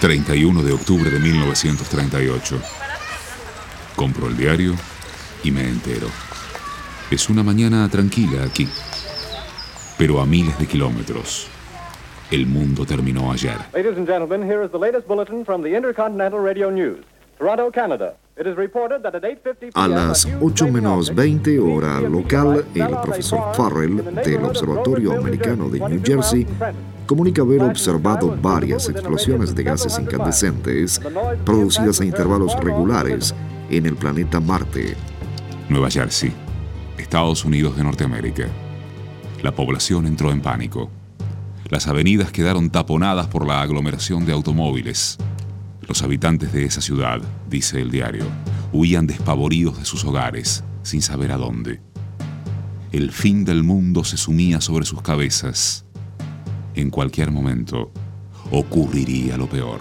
31 de octubre de 1938. Compro el diario y me entero. Es una mañana tranquila aquí, pero a miles de kilómetros. El mundo terminó ayer. Ladies and gentlemen, here is the latest bulletin from the Intercontinental Radio News. Toronto, Canada. It is reported that at 8:50 A p.m. las 8 menos 20 hora local, el profesor Farrell del Observatorio Americano de New Jersey comunica haber observado varias explosiones de gases incandescentes producidas a intervalos regulares en el planeta Marte. Nueva Jersey, Estados Unidos de Norteamérica. La población entró en pánico. Las avenidas quedaron taponadas por la aglomeración de automóviles. Los habitantes de esa ciudad, dice el diario, huían despavoridos de sus hogares, sin saber a dónde. El fin del mundo se sumía sobre sus cabezas. En cualquier momento, ocurriría lo peor.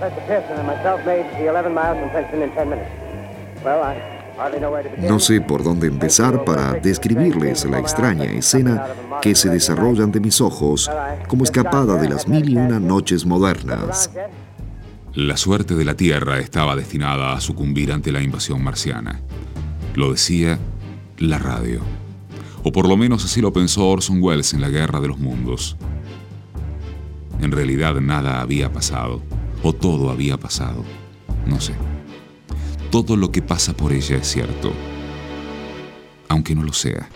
Mr. Pearson and myself made the 11 miles from Princeton in 10 minutes. Well, I hardly know where to begin. No sé por dónde empezar para describirles la extraña escena que se desarrolla ante mis ojos como escapada de las mil y una noches modernas. La suerte de la Tierra estaba destinada a sucumbir ante la invasión marciana. Lo decía la radio. O por lo menos así lo pensó Orson Welles en la Guerra de los Mundos. En realidad nada había pasado, o todo había pasado, no sé. Todo lo que pasa por ella es cierto, aunque no lo sea.